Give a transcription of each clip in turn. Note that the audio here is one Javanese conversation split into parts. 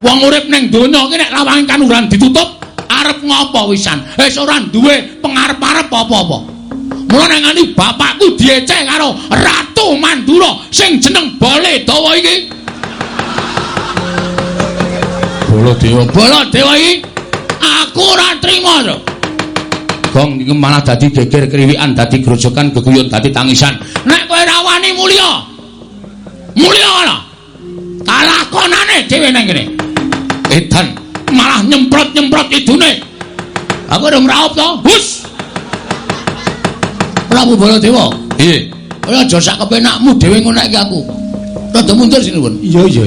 Wong urip ning donya iki nek lawanging kanuran ditutup, arep ngopo wisan? Wis ora duwe pengarep-arep apa-apa. Mula nek ngani bapakku diecek karo Ratu Mandura sing jeneng Bale Dawa iki. Baladewa. Baladewa iki aku ora trima to. Gong niku malah dadi geger kriwikan, dadi grojokan, geguyun, dadi tangisan. Nek kowe ora wani mulya. Mulya ana. Kalakonane dhewe nang kene. Edan malah nyemprot-nyemprot idune. Aku urung raup to. Hus. Prabu Baladewa. Nggih. Kowe aja sak kepenakmu dhewe ngonekke aku. Rada mundur sini, Pun. Iya, iya.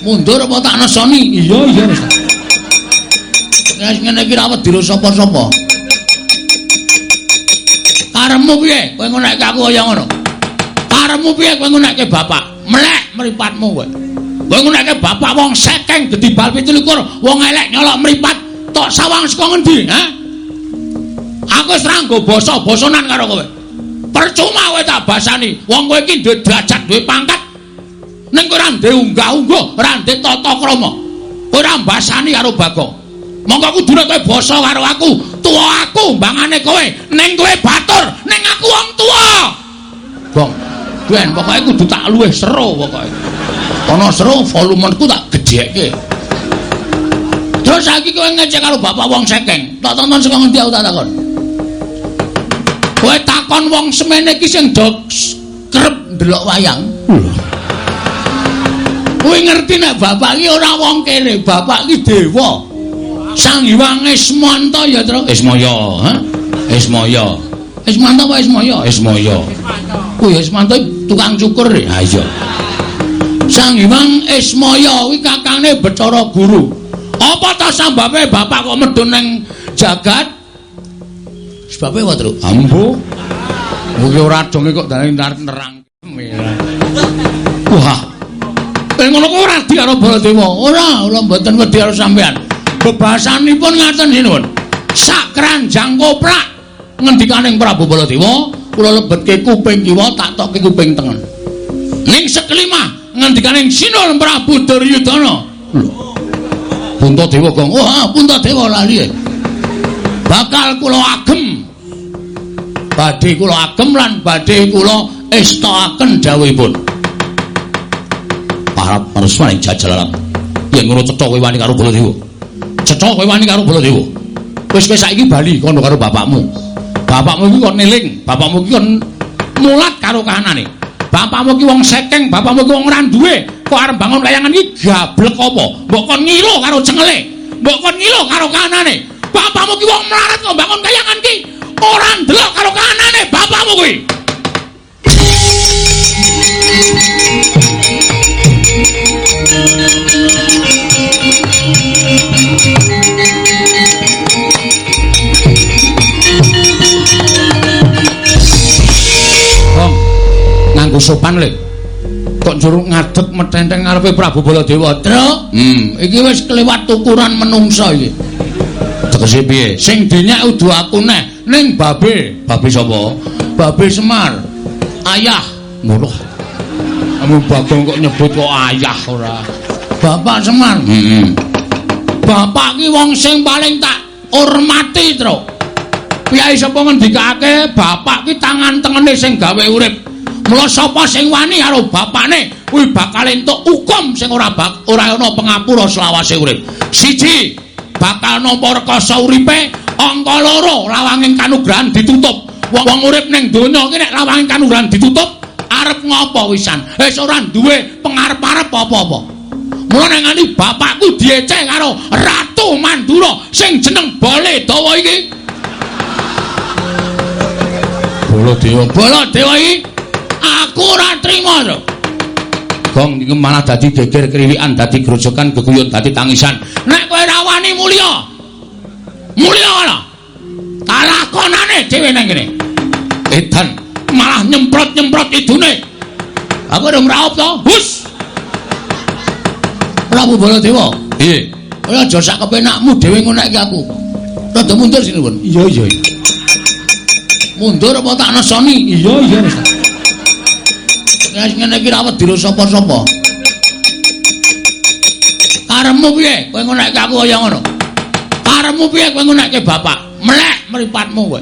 Mundur apa tak nesoni? Iya, iya. Wis ngene iki rawet dira sapa-sapa. Karemu piye? Kowe ngonekke aku kaya ngono. Karemu piye kowe ngonekke bapak? Melek mripatmu kowe. Kowe ngonekke bapak wong sekeng gedhi bal 17, wong elek nyolok mripat tok sawang saka ngendi, ha? Aku wis ranggo basa-basanan karo kowe. Percuma kowe tak basani. Wong kowe iki duwe derajat, duwe pangkat. Ning kowe ora ndek unggah-ungguh, ora ndek tata krama. Kowe ora mbasani karo Bagong. Monggo kudu nek kowe basa karo aku, tuwa aku mbangane kowe, ning kowe batur, ning aku wong tuwa. Bong, ben pokoke kudu tak luwih seru pokoke. Ana seru volumeku tak gedhekke. Terus saiki kowe ngecek karo bapak wong sekeng. Tak tonton saka ngendi aku tak takon. Kowe takon wong semene iki sing do kerep ndelok wayang. Kowe ngerti nek bapak iki ora wong kene, bapak iki dewa. Sang Hyang Ismanta ya, Tru. Ismaya, ha? Ismaya. Ismanta apa Ismaya? Ismaya. Kuwi Ismanta tukang cukur. Ha iya. Sang Hyang Ismaya kuwi kakange Bathara Guru. Apa ta sambabe bapak kok medun ning jagat? Sebabe apa, Tru? Ambo. Mugi ora donge kok dane nerang. Wah. Eh ngono kok ora di Baladewa. Ora, ora mboten wedi karo sampean. Bebasanipun ngaten sinuwun. Sak kranjang koprak ngendikaning Prabu Baladewa, kula lebetke kuping kiwa tak tokke kuping tengen. Ning sekelima ngendikaning Sinul Prabu Duryudana. Puntadewa Gong. Wah, Puntadewa lali. Bakal kula agem. Badhe kula agem lan badhe kula estaaken dawuhipun. Parap marsmaning jajalalang. Yen ngono cetha kowe wani karo Baladewa. Cetha kowe wani karo Baladewa. Wis saiki bali kono karo bapakmu. Bapakmu iki kon neling, bapakmu iki kon mulat karo kahanane. Bapakmu iki wong sekeng, bapakmu iki wong ora duwe. Kok arep bangun kayangan iki gablek apa? Mbok kon ngilo karo cengele. Mbok kon ngilo karo kahanane. Bapakmu iki wong melarat kok bangun kayangan iki. Ora ndelok karo kahanane bapakmu kuwi. Bong, nganggo sopan le. Kok njuruk ngadeg metenteng ngarepe Prabu Baladewa, Tru? Hmm, Iki wis kelewat ukuran menungsa iki. tegese piye? Sing dinyak udu aku neh, ning babe, Babi sapa? babe Semar. Ayah, Ngono. kamu Bagong kok nyebut kok ayah ora. Bapak Semar. Heeh. Bapak ki wong sing paling tak hormati, Tru. Piyai sapa ngendikake bapak ki tangan tengene sing gawe urip. Mula sapa sing wani karo bapakne kuwi bakal entuk hukum sing ora bak ora ana pengapura selawase urip. Siji, bakal nampa rekoso uripe, angka loro lawanging kanugrahan ditutup. Wong urip ning donya iki nek lawanging kanugrahan ditutup, arep ngopo wisan? Wis ora duwe pengarep-arep apa-apa. Mula nek ngani bapakku diecek karo Ratu Mandura sing jeneng Bale Dawa iki. Baladewa. Baladewa iki aku ora trima to. Gong niku malah dadi geger kriwikan, dadi grojokan, geguyun, dadi tangisan. Nek kowe ora wani mulya. Mulya ana. Kalakonane dhewe nang kene. Edan Malah nyemprot-nyemprot idune. Aku urung raup to. Hus. Prabu Baladewa. Nggih. Kowe aja sak kepenakmu dhewe ngonekke aku. Rada mundur sini, Pun. Iya, iya. Mundur apa tak nesoni? Iya, iya. Wis ngene iki rawet dira sapa-sapa. Karemu piye? Kowe ngonekke aku kaya ngono. Karemu piye kowe ngonekke bapak? Melek mripatmu kowe.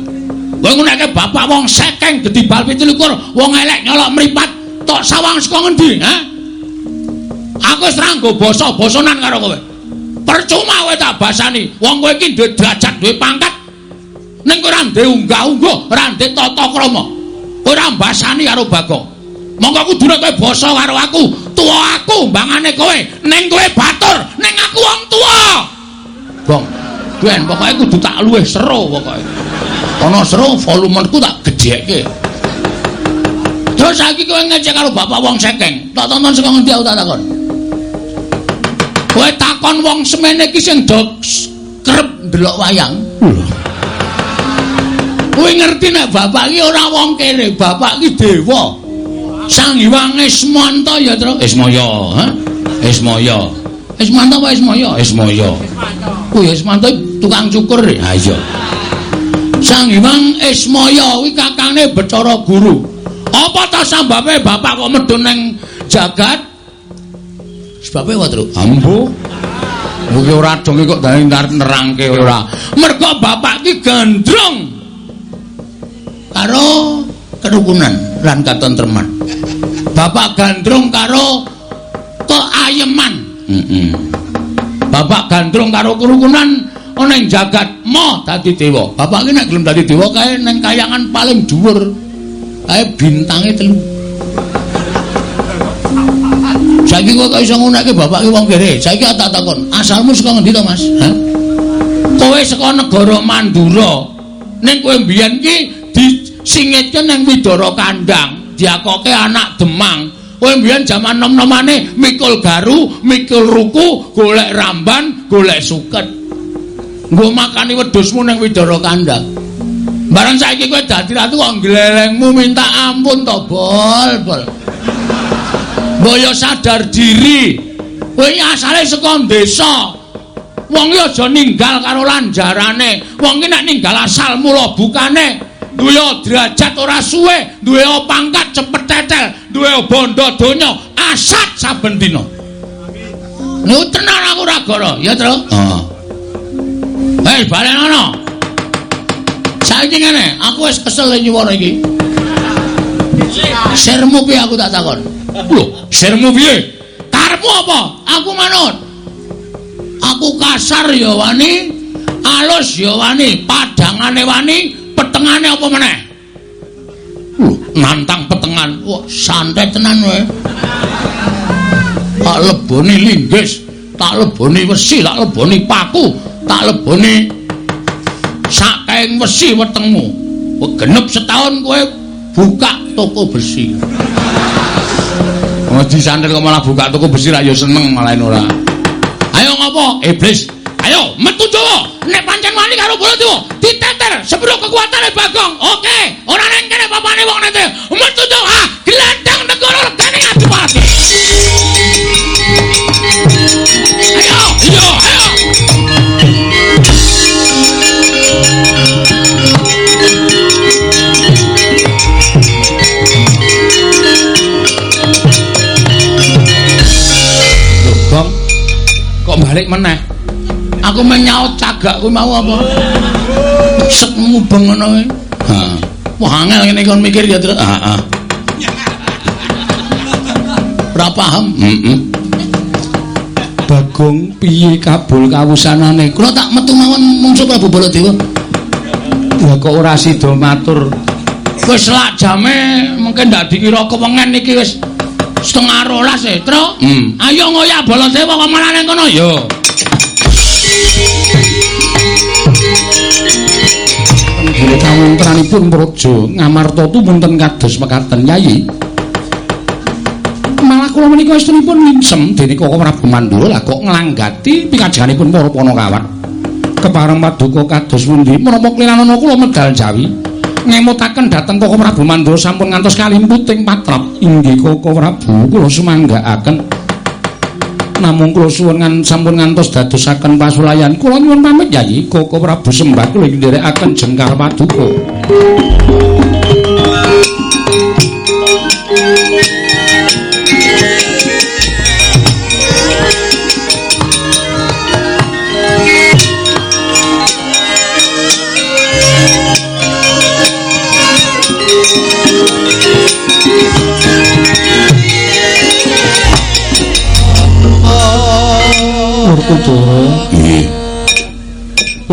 Kowe ngonekke bapak wong sekeng gedhi bal 17, wong elek nyolok mripat tok sawang saka ngendi, ha? Aku wis ranggo basa-basanan karo kowe. Percuma kowe tak basani. Wong kowe iki duwe derajat, duwe pangkat. Ning kowe ora ndek unggah-ungguh, ora ndek tata krama. Kowe ora mbasani karo Bagong. Monggo kudune kowe basa karo aku. Tuwa aku mbangane kowe. Ning kowe batur, ning aku wong tuwa. Bong, ben pokoke kudu tak luwih seru pokoke. Ana seru volumenku tak gedhekke. Terus saiki kowe ngecek karo bapak wong sekeng. Tak tonton saka ngendi aku tak takon. Kowe takon wong semene iki sing do kerep ndelok wayang. Kowe ngerti nek bapak iki ora wong kere, bapak iki dewa. Sang Hyang Ismanta ya, Tru? Ismaya, ha? Ismaya. Ismanta apa Ismaya? Ismaya. Kuwi Ismanta tukang cukur. Ha iya. Sang Hyang Ismaya kuwi kakange Bacara Guru. Apa ta sambabe bapak kok medun ning jagat? Sebabe apa, Tru? Ambo. Mugi ora dong kok dadi nerangke ora. Mergo bapak iki gandrung karo kerukunan lan katentreman. Bapak gandrung karo keayeman. Heeh. Bapak gandrung karo kerukunan ana ing jagat mo dadi dewa. Bapak iki nek gelem dadi dewa kae ning kayangan paling dhuwur. Kae bintange telu. Saiki kok kok iso ngunekke bapak ki wong kere. Saiki tak takon, asalmu saka ngendi to, Mas? Hah? Kowe saka negara Mandura. Ning kowe mbiyen ki disingitke ning Widara Kandang, diakoke anak Demang. Kowe mbiyen jaman nom-nomane mikul garu, mikul ruku, golek ramban, golek suket. Nggo makani wedhusmu ning Widara Kandang. Barang saiki kowe dadi ratu kok glelengmu minta ampun to, Bol, Bol. Boyo sadar diri. Kowe iki asale saka desa. Wong iki aja ninggal karo lanjarane. Wong iki nek ninggal asal mula bukane duwe derajat ora suwe, duwe pangkat cepet tetel, duwe bondo donya asat saben dina. Nu tenan aku ora gara, ya, Tru? Heeh. Hei, balen ana. Saiki ngene, aku wis kesel nyuwara iki. Sermu piye aku tak takon? Lho, sirmu piye? Karepmu apa? Aku manut. Aku kasar ya wani, alus ya wani, padangane wani, petengane apa meneh? Lho, Nantang petengan. Wah, santai tenan kowe. Tak leboni linggis, tak leboni wesi, tak leboni paku, tak leboni sakaing wesi wetengmu. Wah, genep setahun kowe buka toko besi. Oh, disantet kok malah buka toko besi ra ya seneng malah ora. Ayo ngopo? Iblis. Ayo metu Jawa. Nek pancen wani karo Baladewa, diteter sepiro kekuatane Bagong. Oke, ora nang kene papane wong nete. Metu Jawa. Ah, gelandang negara regane Adipati. Ayo, ayo, ayo. Kok balik meneh? Aku menyaut cagak kuwi mau apa? Sek mubeng ngono kuwi. Ha. Wah angel ngene kon mikir ya, Tru. Heeh. Ora paham. Heeh. Bagong piye kabul kawusanane? Kula tak metu mawon mungsuh Prabu Baladewa. Lah kok ora sida matur. Wis lak jame mungkin ndak dikira kewengen iki wis setengah rolas e, Tru. Hmm. Ayo ngoyak Baladewa kok malah nang kono. Yo. Guru kawuntranipun praja ngamarta tumunten kados mekaten Yayi. Malah kula menika estunipun minsem dening Koko Prabu Mandura. Lah kok nglanggati pikajanganipun para Panakawan. Kepareng paduka kados pundi? Menapa kliranana kula medal Jawi? Ngemutaken dhateng Koko Prabu Mandura sampun ngantos kalimputing patrap. Inggih Koko Prabu kula sumanggaaken namung kula suwun ngan sampun ngantos dadosaken pasulayan. Kula nyuwun pamit Yayi. Koko Prabu sembah kula nderekaken jengkar paduka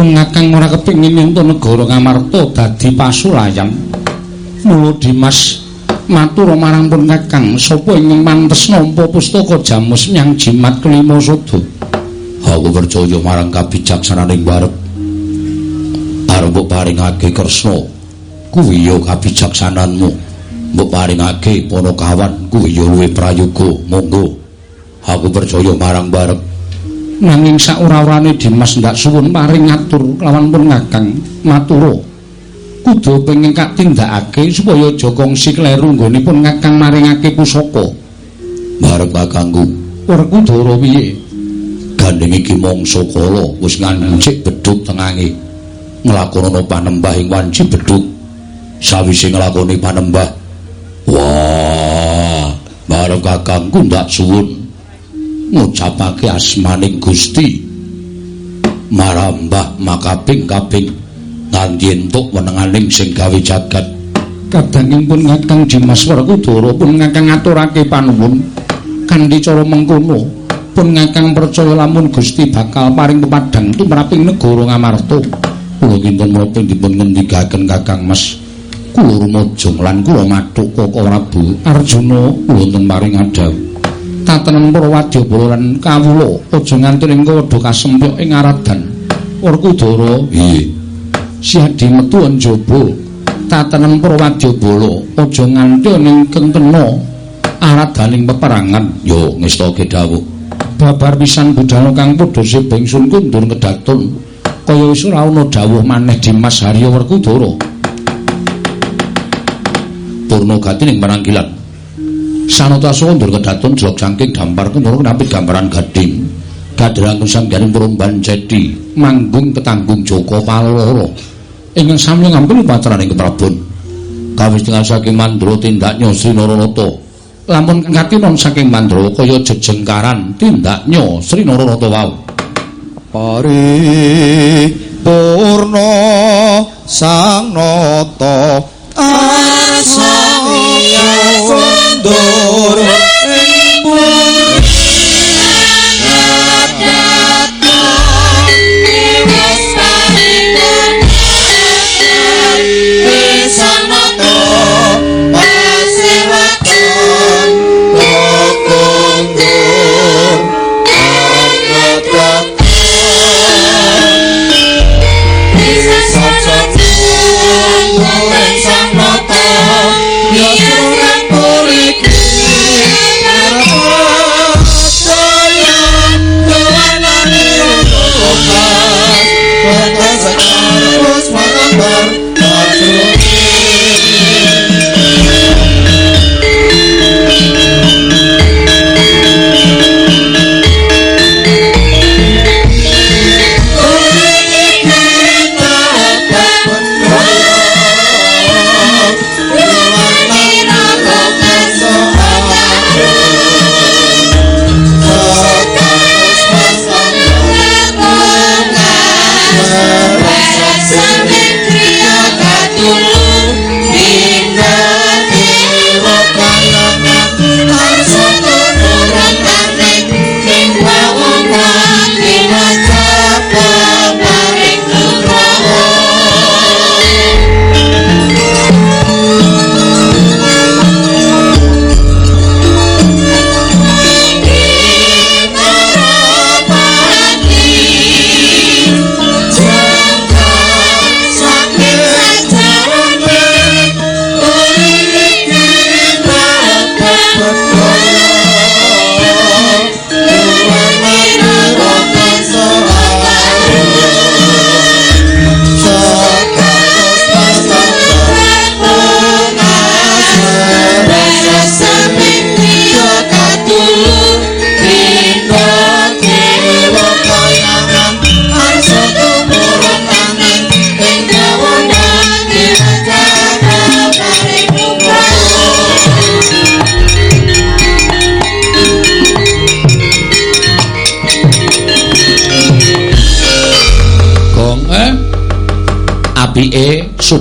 Pun ngakang ora kepengin ento negara Ngamarta dadi pasulayan. Mula Dimas matur marang pun kakang sapa ingkang mantes nampa pustaka jamus nyang jimat kelima sada. Aku percaya marang kabijaksananing barep. Arep mbok paringake Kresna kuwi ya kabijaksananmu. Mbok paringake Panakawan kuwi ya luwih prayoga. Monggo. Aku percaya marang barep. Nanging saora-orane Dimas ndak suwun paring ngatur lawan pun kakang maturo. Kudu pengen kak tindakake supaya Jogongsi kleru nggonipun kakang maringake pusaka. Barep kakangku. Werkudara piye? Gandeng iki mangsa kala wis ngancik bedhug tengange. Nglakonana panembah ing wanci bedhug. Sawise nglakoni panembah. Wah, barep kakangku ndak suwun ngucapake asmaning Gusti. Marambah makaping-kaping nganti entuk wenenganing sing gawe jagat. Kadangipun Kakang Dimas Werkudara pun ngakang ngaturake panuwun kanthi cara mengkono pun ngakang percaya lamun Gusti bakal paring pepadhang tumraping negara Ngamarta. Kula kinten menapa dipun ngendikaken Kakang Mas. Kula rumaja lan kula mathuk Koko Prabu Arjuna wonten maring adaw. Tatenem para wadyabala lan kawula aja nganti engko wedha kasempyok ing aradan. Werkudara, Nggih. siadi metu njaba tatenem para wadyabala aja nganti ning kentena aradaning peperangan. Yo ngestake dawuh. babar pisan budal kang padha sebengsun kundur kedatun kaya wis ora ana dawuh maneh Dimas Harya Werkudara Purna gati ning Marangkilan. Sanata sundur kedatun jlok saking dampar kundur napi gambaran gading. Kadrang sangganing perumban cedi manggung ketanggung Joko Paloro. ingkang sami ngampuni patraning Keprabon. Kawis tengah saking mandro tindaknya Sri Naranata. lamun katinon saking mandra Kaya jejengkaran tindaknya Sri Naranata wau. Pari purna sang nata arsaya kundur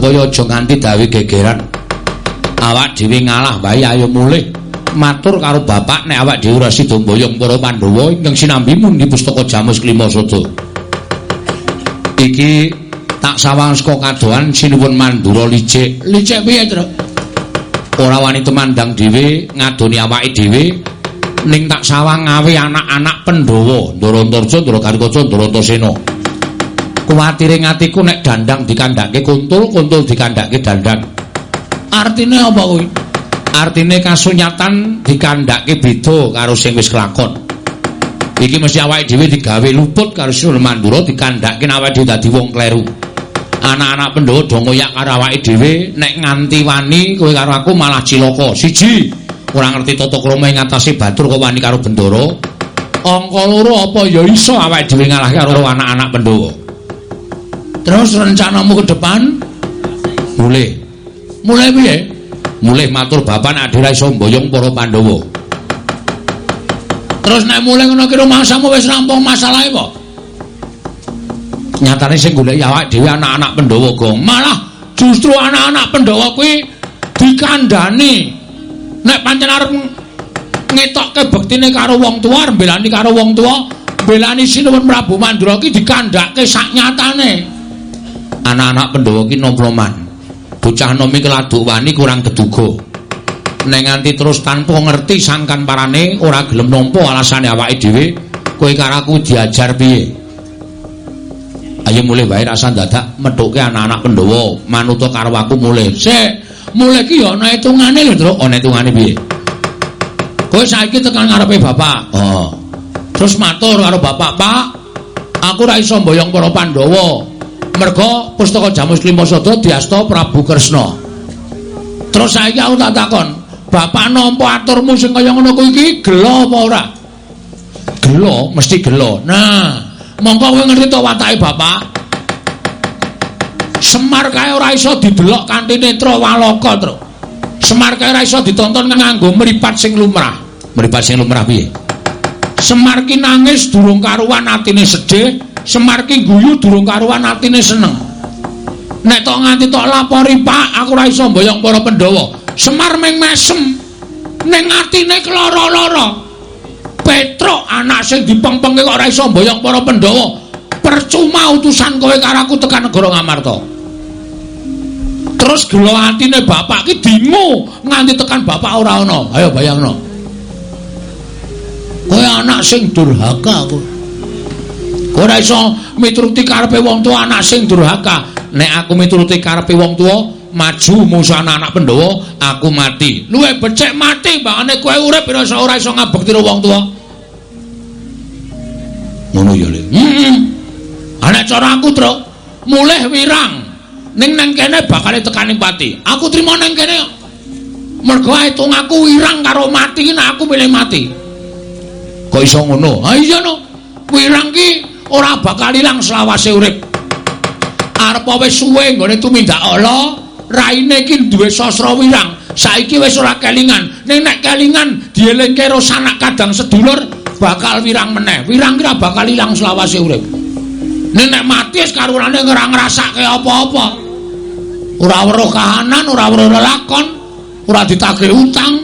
supaya aja nganti dawi gegeran. Awak dhewe ngalah wae ayo mulih. matur karo bapak nek awak dhewe ora sida mboyong para Pandhawa ingkang sinambi mundi pustaka Jamus Klima Sada. Iki tak sawang saka kadohan sinuwun Mandura licik. Licik piye, Tru? Ora wani temandang dhewe ngadoni awake dhewe ning tak sawang ngawe anak-anak Pandhawa, Ndarantarja, Ndarakarikaca, Ndarantasena. Kuwatire ngatiku nek dandang dikandhake kuntul, kuntul dikandhake dandang. Artine apa kuwi? Artine kasunyatan dikandhake beda karo sing wis kelakon. Iki mesti awake dhewe digawe luput karo Sul Mandura dikandhake awake dhewe dadi wong kleru. Anak-anak Pandhawa do ngoyak karo awake dhewe nek nganti wani kowe karo aku malah cilaka. Siji, ora ngerti tata krama ing ngatasé batur kok wani karo Bendara. Angka loro apa ya iso awake dhewe ngalahke karo anak-anak Pandhawa. Terus rencanamu ke depan Mulih, mulai piye? mulih matur bapak nek ora iso mboyong para Pandhawa. Terus nek mulai ngono ki rumasamu wis rampung masalahe apa? Nyatane sing golek awake dhewe anak-anak Pandhawa, Gong. Malah justru anak-anak Pandhawa kuwi dikandhani. Nek pancen arep ngetokke bektine karo wong tuwa, mbelani karo wong tuwa, mbelani Sinuwun Prabu Mandura ki dikandhake sak nyatane. Anak-anak Pandhawa ki nomloman. Bocah nom iki laduk wani kurang keduga. Nek nganti terus tanpa ngerti sangkan parane ora gelem nampa alasane awake dhewe, kowe karo aku diajar piye? Ayo mulih wae rasa dadak methuke anak-anak Pandhawa manut karo aku mulih. Sik, mulai ki ya ana hitungane lho, Truk. Ana hitungane piye? Kowe saiki tekan ngarepe bapak. Oh. Terus matur karo bapak, "Pak, aku ora iso mboyong para Pandhawa. Merga pustaka Jamus Klima Sada diasta Prabu Kresna." Terus saiki aku tak takon, "Bapak nampa aturmu sing kaya ngono kuwi iki gelo apa ora?" Gelo, mesti gelo. Nah, mongko kowe ngerti to watake bapak? Semar kae ora iso didelok kanthi netra waloka, Truk. Semar kae ora iso ditonton nganggo mripat sing lumrah. Mripat sing lumrah piye? Semar ki nangis durung karuan atine sedih, Semar ki guyu durung karuan atine seneng. Nek tok nganti tok lapori, Pak, aku ora iso mboyong para Pandhawa. Semar meng mesem ning atine keloro-loro. Petruk anak sing dipengpengke kok ora iso mboyong para Pandhawa. Percuma utusan kowe karo aku tekan negara Ngamarta. Terus gelo atine bapak ki dingu nganti tekan bapak ora ana. Ayo bayangno. Kowe anak sing durhaka kowe. Ora iso mituruti karepe wong tuwa anak sing durhaka. Nek aku mituruti karepe wong tuwa, maju musuh anak-anak Pandhawa, aku mati. Luwe becik mati mbakane kowe urip ora iso ora iso ngabekti wong tuwa. Ngono ya, Le. Heeh. Ana cara aku, Truk. Mulih wirang. Ning nang kene bakal tekaning pati. Aku trimo nang kene. Mergo hitung aku wirang karo mati nek aku milih mati. Kok iso ngono? Ha iya no. Wirang ki ora bakal ilang selawase urip. Arep wis suwe nggone tumindak ala, raine ki duwe sastra wirang. Saiki wis ora kelingan. Ning nek kelingan dielingke karo sanak kadang sedulur bakal wirang meneh. Wirang ki ora bakal ilang selawase urip. Ning nek mati wis karurane ora ngrasake apa-apa. Ora weruh kahanan, ora weruh lelakon, ora ditagih utang.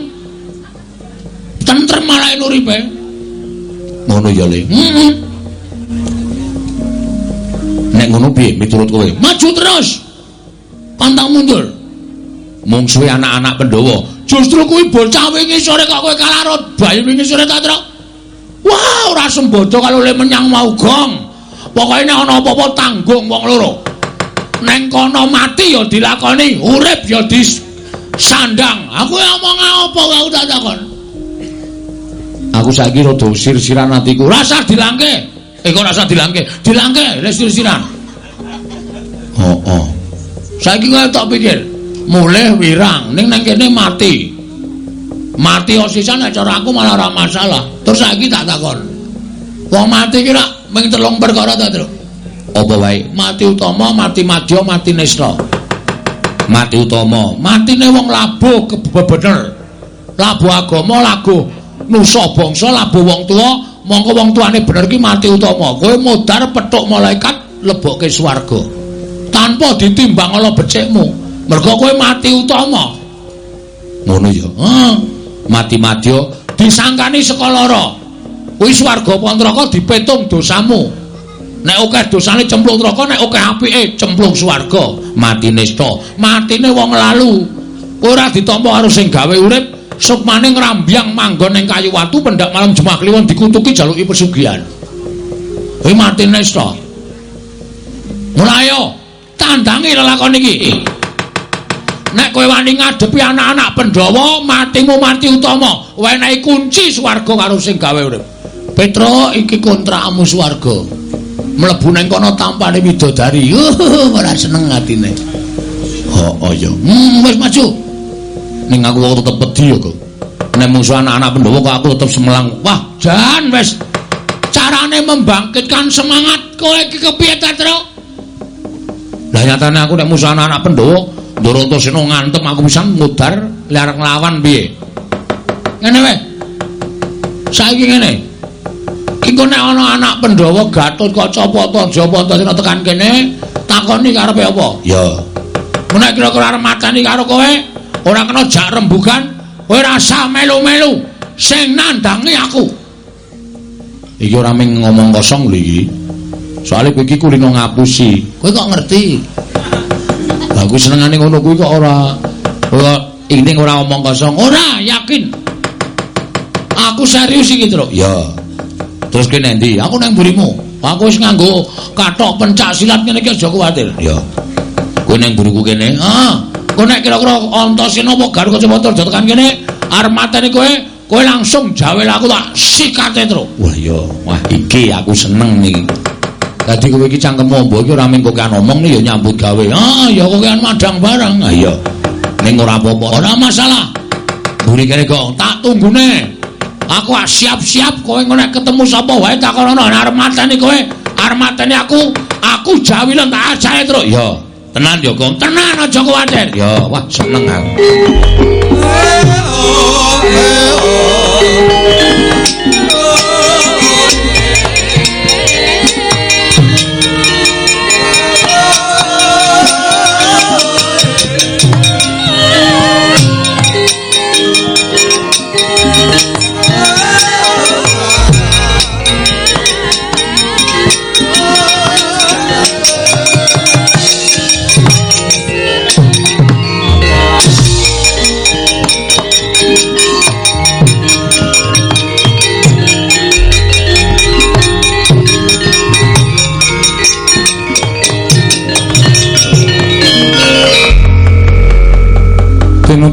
Tentrem malah uripe. Ngono ya, Le. Heeh. Nek ngono piye miturut kowe? Maju terus. Pantang mundur. Mungsuhe anak-anak Pandhawa. Justru kuwi bocah wingi sore kok kowe kalarut bayi wingi sore ta, Truk? Wah, ora sembodo kalau le menyang mau gong. Pokoke nek ana apa-apa tanggung wong loro. Neng kono mati ya dilakoni, urip ya disandang. Aku ngomong apa kau tak takon? Aku saiki rada sir-siran atiku. Rasa dilangke. Eh kok rasa dilangke? Dilangke, wis sir-siran. Oh, oh. Saiki kowe tak pikir, mulih wirang ning nang kene mati. Mati osisan nek cara aku malah ora masalah. Terus saiki tak takon. Wong mati ki rak mung telung perkara ta, Truk? Apa wae? Mati utama, mati madya, mati nista. Mati utama. Matine wong labuh kebener. Labuh agama, labuh nusa bangsa, labuh wong tuwa, mongko wong tuane bener ki mati utama. Kowe modar petuk malaikat lebokke swarga. Tanpa ditimbang ala becikmu. Mergo kowe mati utama. Ngono ya. Hah. mati madya disangkani saka lara kuwi swarga apa neraka dipetung dosamu nek akeh dosane cemplung neraka nek akeh apike cemplung swarga mati nista matine wong lalu ora ditampa karo sing gawe urip supane ngrambyang manggon ning kayu watu pendak malam jemah kliwon dikutuki jaluki pesugihan kuwi mati nista mulai tandangi lelakon iki. Nek kowe wani ngadepi anak-anak Pandhawa matimu mati utama wenehi kunci swarga karo sing gawe urip. Petro iki kontrakmu swarga. Mlebu nang kono tampane widodari. Ora seneng atine. Oh, oh ya hmm, wis maju. Ning aku kok tetep wedi ya nek musuh anak-anak Pandhawa kok aku tetep semelang. Wah jan wis. Carane membangkitkan semangat. Kowe iki kepiye ta Tro lah nyatane aku nek musuh anak-anak Pandhawa Durantasena ngantem aku bisa ngudar lar nglawan piye? Ngene wae. Saiki ngene. Iku nek ana anak Pandhawa Kacapata Japata sing tekan kene, takoni karepe apa? Ya. Menek kira-kira arep matani karo kowe, ora kena jak rembugan, kowe rasa melu-melu sing nandangi aku. Iki ora mung ngomong kosong lho iki. Soale kowe iki kulino ngapusi. Kowe kok ngerti? Aku senengane ngono kuwi kok ora ora ining ora omong kosong. Ora, yakin. Aku serius iki, Tru. Ya. Terus kene ndi? Aku nang mburimu. Aku wis nganggo kathok pencak silat ngene iki aja kuwatir. Ya. Kowe nang mburiku kene. Ah, kowe nek kira-kira Antasena apa Garuk Kacamata aja tekan kene, arep mateni kowe, kowe langsung jawel aku tak sikate, Tru. Wah, ya. Wah, iki aku seneng iki. Dadi kowe iki cangkemmu mbok iki ora mung kokean omong ya nyambut gawe. Ah, ya kokean madang barang. Ah iya. Ning ora apa-apa. Ora masalah. Mburi kene kok tak tunggune. Aku siap-siap kowe nek ketemu sapa wae takono arep mateni kowe. Arep mateni aku, aku jawilen tak ajae terus. Ya. Tenan ya, Gong. Tenan aja kuwatir. Ya, wah seneng aku.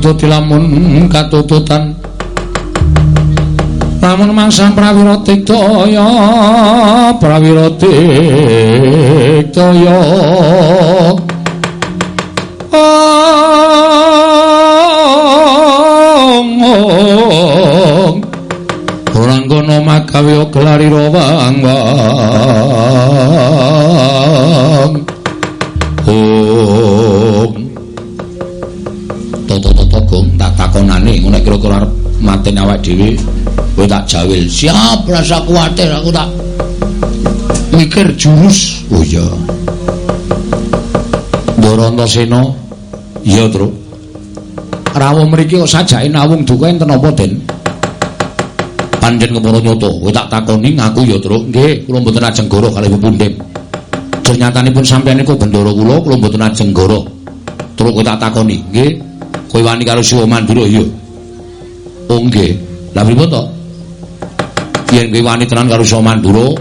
Pinuntut lamun katututan. Lamun mangsa prawira tiktaya prawira tiktaya orang kono makawi gelari rawang gong tak takonane ngono kira-kira arep mateni awak dhewe kowe tak jawil siap rasa kuwatir aku tak mikir jurus. Oh iya. Dorontasena iya tru rawuh mriki kok sajake nawung duka enten apa Den? Panjen kepara nyoto kowe tak takoni ngaku ya tru nggih. Kula mboten ajeng goro kalih pepundhen Jernyatanipun sampeyan niku bendara kula kula mboten ajeng goro. Terus kowe tak takoni. Nggih kowe wani karo Siwa Mandura iya. Oh nggih. Lah pripun to? Yen kowe wani tenan karo Siwa Mandura,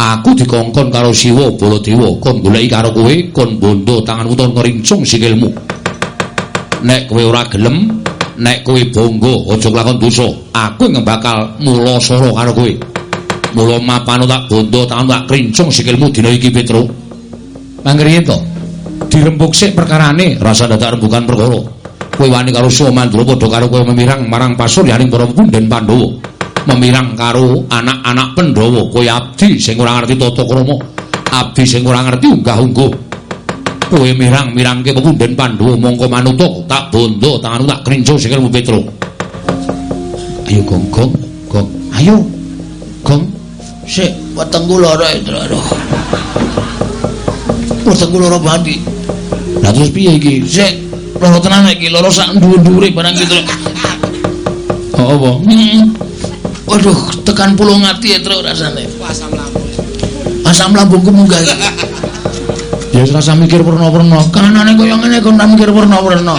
aku dikongkon karo Siwa Baladewa kon goleki karo kowe kon bondo tanganmu to ngrincung sikilmu. Nek kowe ora gelem, nek kowe bonggo aja lakon dosa, aku yang bakal mula sara karo kowe. Mula mapano tak bondo tanganmu tak krincung sikilmu dina iki Petro. Mangriyen to? dirembuk sik perkarane rasa dadak rembukan perkara kowe wani karo Suwa Mandura padha karo kowe memirang marang pasuryaning para punden Pandhawa memirang karo anak-anak Pandhawa kowe abdi sing ora ngerti tata krama abdi sing ora ngerti unggah-ungguh kowe mirang-mirangke pepunden Pandhawa mongko manut tak bondo tanganmu tak krinco sikilmu Petro ayo gong gong gong ayo gong Sik, wetengku lara itu. Aduh. Wetengku lara bandi. lah terus piye iki Sik, lara tenan iki, lara sak dhuwur-dhuwure barang gitu. Oh, apa? Hmm. Waduh, tekan pulung ati ya truk rasane. Asam lambung. Asam lambungku munggah. ya wis rasa mikir perna-perna. Kanane kaya ngene kok ora mikir perna-perna.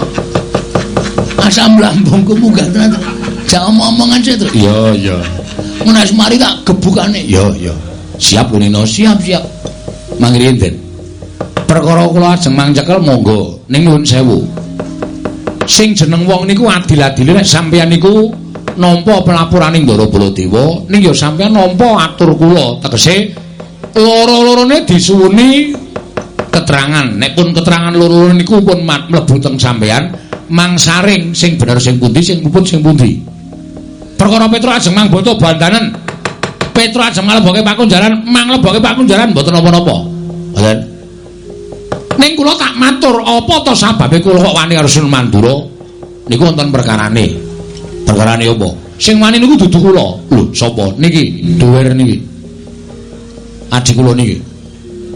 Asam lambungku munggah tenan. Jak omong-omongan sih, Truk. Iya, iya. Menawa mari tak gebukane. Iya, iya. Siap Nino, siap, siap. Mangri enten. Perkara kula ajeng mangcekel monggo ning nuwun sewu. Sing jeneng wong niku adil-adil nek sampeyan niku nampa pelapuraning Ndara Baladewa, ning ya sampeyan nampa atur kula, tegese loro-lorone disuwuni keterangan. Nek pun keterangan loro-loro niku pun mlebu teng sampeyan, mangsaring sing bener sing pundi, sing puput sing pundi. Perkara Petro ajeng mang boto bandanen. Petro ajeng nglebokke pakunjaran, mang lebokke pakunjaran mboten napa-napa. Mboten. Ning kula tak matur apa to sababe kula kok wani karo Sun Mandura? Niku wonten perkarane. Perkarane apa? Sing wani niku dudu kula. Lho, sapa? Niki, duwer niki. Adik kula niki.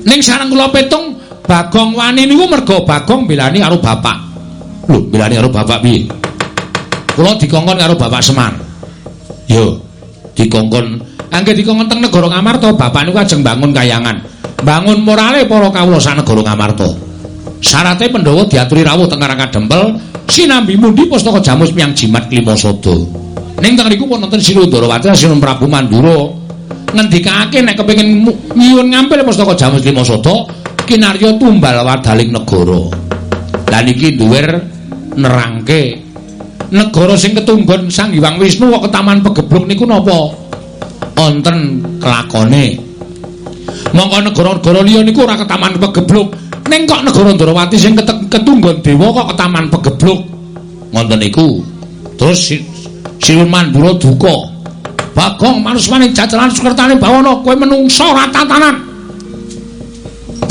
Ning sareng kula petung Bagong wani niku mergo Bagong belani karo bapak. Lho, belani karo bapak piye? Kula dikongkon karo Bapak Semar. Yo, dikongkon angge dikongkon teng negara Ngamarta, bapak niku ajeng bangun kayangan. Bangun morale para kawula sak Ngamarta. Syarate Pandhawa diaturi rawuh teng Karang Kadempel, sinambi mundi pustaka jamus miyang jimat Klimasada. Ning teng niku wonten Sinundarawati Sinun Prabu Mandura ngendikake nek kepengin nyuwun ngampil pustaka jamus Klimasada, kinarya tumbal wadaling negara. Lah niki duwer nerangke negara sing ketunggon Sang Hyang Wisnu kok ketaman pegebluk niku napa? Wonten kelakone. Mongko negara-negara liya niku ora ketaman pegebluk, ning kok negara Ndrawati sing ketunggon dewa kok ketaman pegebluk. Ngoten niku. Terus si- Sinuwun Mandura duka. Bagong manuswane jajalan sukertane bawana kowe menungso ora tatanan.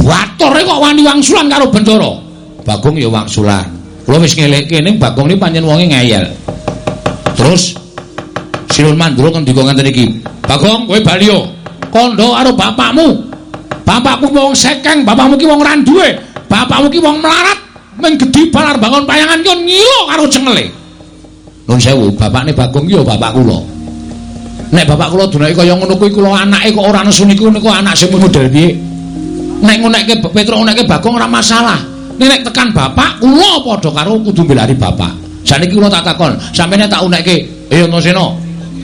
Batore kok wani wangsulan karo Bendara. Bagong ya wangsulan. Kula wis ngelekke ning Bagong iki wonge ngeyel. Terus Sinuwun Mandura ngendika ngenten iki. Bagong kowe bali yo. Kandha karo bapakmu. Bapakku wong sekeng, bapakmu ki wong ra duwe. Bapakmu ki wong melarat. Men gedhi balar bangun payangan ki ngilo karo cengele. Nun sewu, bapakne Bagong ki ya bapak kula. Nek bapak kula dunake kaya ngono kuwi kula anake kok ora nesu niku niku anak sing model piye? Nek ngonekke Petro ngonekke Bagong ora masalah. Nek tekan bapak kula padha karo kudu mbelani bapak. Saniki kula tak takon, sampene tak unekke, "Eh Antasena,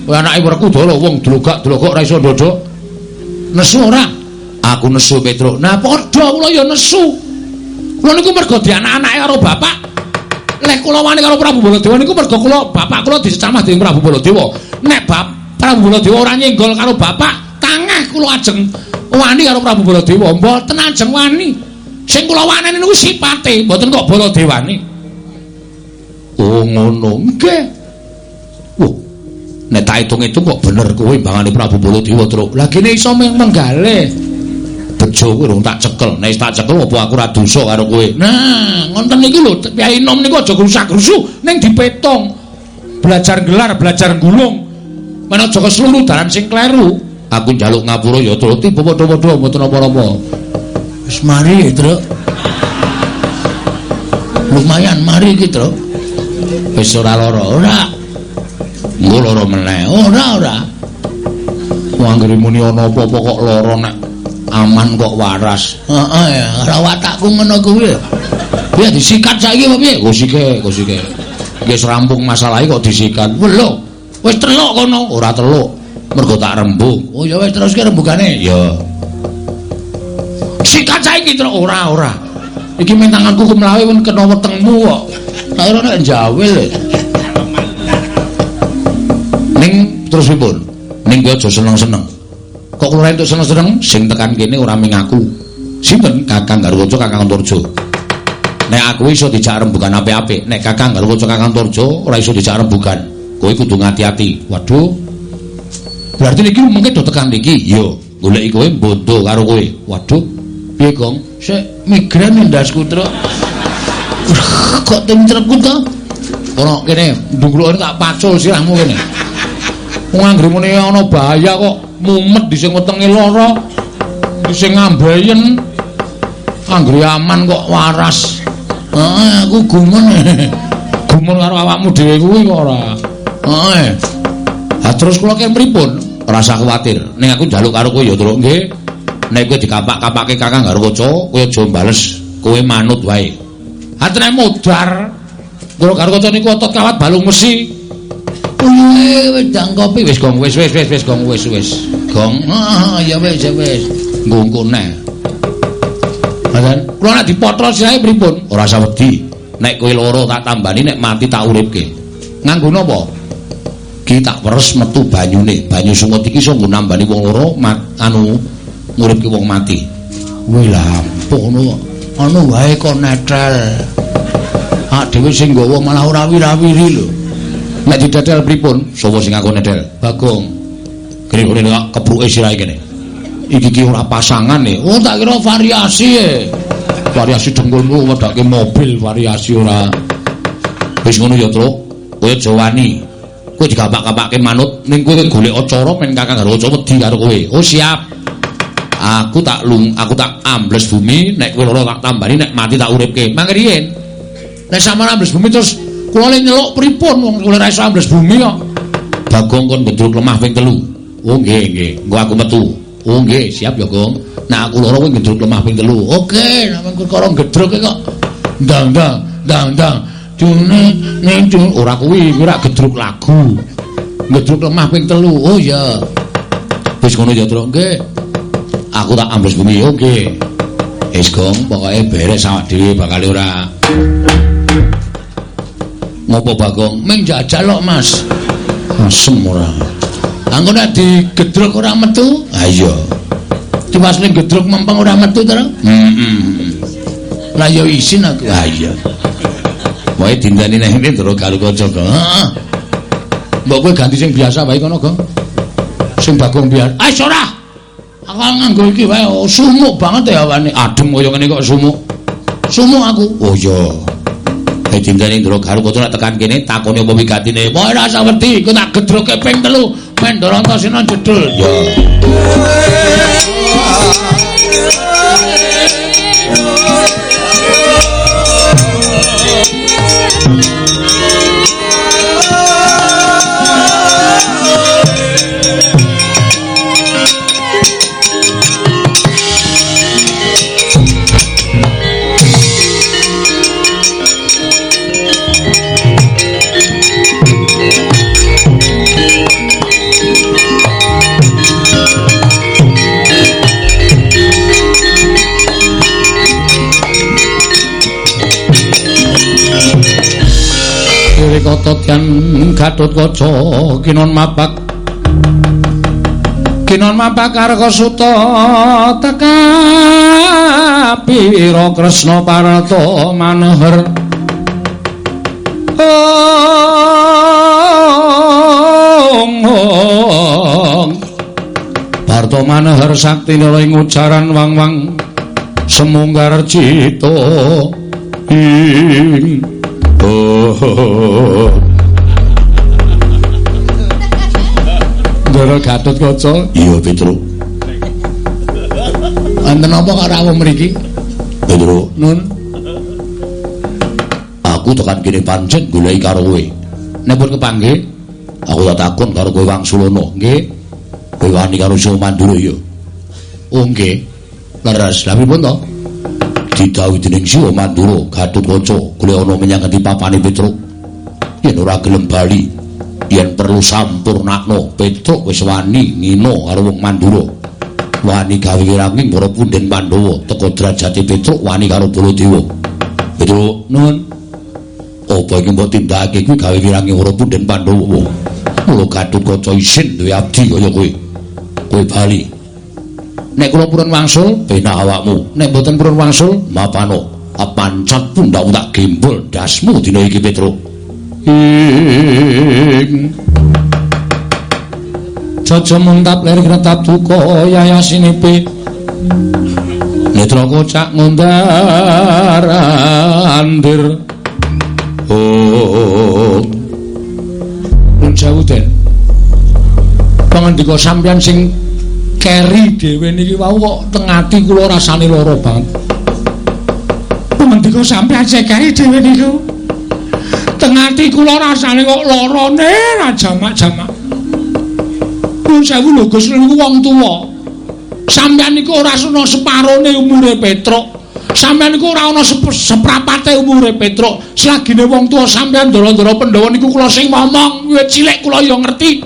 kowe anake werku dolo wong dlogak-dlogok ora iso ndodok." Nesu ora? Aku nesu Petro. Nah padha kula ya nesu. Kula niku mergo di anak-anake karo bapak. Lek kula wani karo Prabu Baladewa niku mergo kula bapak kula dicamah dening Prabu Baladewa. Nek bap Prabu Baladewa ora nyenggol karo bapak, tangeh kula ajeng wani karo Prabu Baladewa. Mboten ajeng wani. Sing kula waneni niku sipate, mboten kok Baladewane. Oh ngono, nggih. Nek tak hitung-hitung kok bener kowe bangane Prabu Baladewa, Truk. Lah kene iso meng- menggalih. Bejo kuwi rung tak cekel. Nek tak cekel apa aku ora dosa karo kowe. Nah, ngoten iki lho, Kyai Nom niku aja grusak-grusu ning dipetung. Belajar gelar, belajar gulung. Men aja ke seluruh dalan sing kleru. Aku njaluk ngapura ya turuti padha-padha mboten apa-apa. Wis mari, Truk. Lumayan mari iki, Truk. Wis ora lara, ora. Engko lara meneh. Ora, ora. Wong anggere muni ana apa-apa kok lara nek aman kok waras. Heeh ya, ora watakku ngono kuwi. Ya disikat saiki apa piye? Gosike, gosike. Wis rampung masalah kok disikat. Belum. Wis teluk kono. Ora teluk. Mergo tak rembug. Oh ya wis terus ki rembugane. Ya. Sikat saiki Truk. Ora, ora. Iki mentanganku kemlawe pun kena wetengmu kok. Ora nek jawil. e. Ning kowe aja seneng-seneng. Kok kula entuk seneng-seneng sing tekan kene ora ming aku. Sinten Kakang Garwaca Kakang Turjo. Nek aku iso dijak rembugan apik-apik, nek Kakang Garwaca Kakang Turjo ora iso dijak rembugan. Kowe kudu ngati-ati. Waduh. Berarti niki mungkin do tekan niki. Yo, goleki kowe bondo karo kowe. Waduh. Piye, Gong? Sik migren ndasku Truk. Kok temtrekku to? Ora kene ndungklukane tak pacul sirahmu kene. Muni ana bahaya kok mumet di sing wetenge lara. Di sing ngambayen anggere aman kok waras. Heeh, aku gumun. Gumun karo awakmu dhewe kuwi kok ora. Heeh. Ha terus kula kene pripun? Ora usah kuwatir. Ning aku njaluk karo kowe ya, Truk, nggih. Nek kowe dikapak-kapake Kakang Garwaca, kowe aja bales, kowe manut wae. Atene modar. Kula Garwaca niku otot kawat balung mesi. Eh, wis dang kopi Wis gong, wis wis wis wis gong, wis wis. Gong. Ah, ya wis, ya wis. ngungkune. Adan, kula nek dipotro siae pripun? Ora usah wedi. Nek kowe loro tak tambani, nek mati tak uripke. Nganggo napa? Ki tak peres metu banyune. Banyu sungut iki iso nggo nambani wong loro mat, anu nguripke wong mati. Wih lampung ngono. Anu wae kok netel. Ah dhewe sing nggawa malah ora wira-wiri lho. Nek didadel pripun? Sapa sing aku nedel? Bagong. Kene kok kepruke sirahe kene. Iki ki ora pasangan e. Oh tak kira variasi e. variasi dengkulmu wedake mobil variasi ora wis ngono ya truk kowe aja wani kowe digapak-gapake manut ning kowe golek acara men kakang karo aja wedi karo kowe oh siap aku tak lung aku tak ambles bumi nek kowe loro tak tambani nek mati tak uripke mangke riyen Nek sampean ambles bumi terus kula le nyeluk pripun? Wong kula ra iso ambles bumi kok. bagong kon gedruk lemah ping telu. Oh nggih nggih. Engko aku metu. Oh nggih siap ya gong nah aku loro kowe gedruk lemah ping telu. Oke, namung perkara gedruk kok. Ndang ndang ndang ndang. June ning jun ora kuwi kuwi ora gedruk lagu. Gedruk lemah ping telu. Oh ya wis ngono ya truk? Nggih. Aku tak ambles bumi. Oke. Okay. wis gong. Pokoke beres awak dhewe bakal ora ngopo bagong ming jajal kok, Mas. asem ora Angko nek digedruk ora metu, ha iya diwas ning gedruk mempeng ora metu to. heeh Lah ya isin aku. ha iya wae dindani nek ini terus karo kanca Heeh. mbok kowe ganti sing biasa wae kono gong sing bagong biasa iso ora. Aku nganggo iki wae oh, sumuk banget ya awane. adem kaya ngene kok sumuk Sumuk aku. Oh iya. Dindane ndro karo kocok nek tekan kene takone apa wigatine? Wae ora usah wedi, ku tak gedruke ping telu. Mendorantasena jedul. Ya. Gatut kaca kinon mapak. Kinon mapak karko suta teka piro kresna Ong ong Parto maneher sakti nara ing ujaran wang-wang. Semunggar cita ing. Oh. Ndara Gatut Kaca? Iya, Petro. Wonten apa karo aku mriki? Petro, Nun. aku tekan kene pancen goleki karo kowe. Nek pun kepanggih, aku tak takon karo kowe Wangsulana, nggih? Kowe wani karo Sio Mandura ya? Oh, nggih. Leres, lha pripun to? Didhawuhi dening Sio Mandura, Gatut Kaca, golek ana menyang ngendi papane Petro. Yen ora gelem bali, yen perlu sampurnakno, Petro wis wani ngino karo wong Mandura. Wani gawe wiranging para punden Pandhawa, teka derajate Petro wani karo Baladewa. Petro, nuwun. apa iki mbok tindakake kuwi gawe wirange ora punden Pandhawa. Mula Gatut Kaca isin duwe abdi kaya kowe. Kowe bali. Nek kula purun wangsul, penak awakmu. Nek mboten purun wangsul, mapano. Apancat pundak tak gembol dasmu dina iki Petro. Ing Jaja mung tapler kretap duka yayasinipe. Netra kocak ngundar andir. Oh. Sewu Den. Pangandika sampeyan sing keri dhewe niki wau kok teng ati kula rasane lara banget. Pangandika sampeyan sing keri dhewe niku. Teng ati kula rasane kok larane ra jamak-jamak. Nuwun sewu lho Gus niku wong tuwa. Sampeyan niku ora ana separone umure Petruk. Sampeyan niku ora ana seprapate umure Petruk. Selagine wong tuwa sampeyan ndara-ndara Pandhawa niku kula sing ngomong, wiwit cilik kula ya ngerti.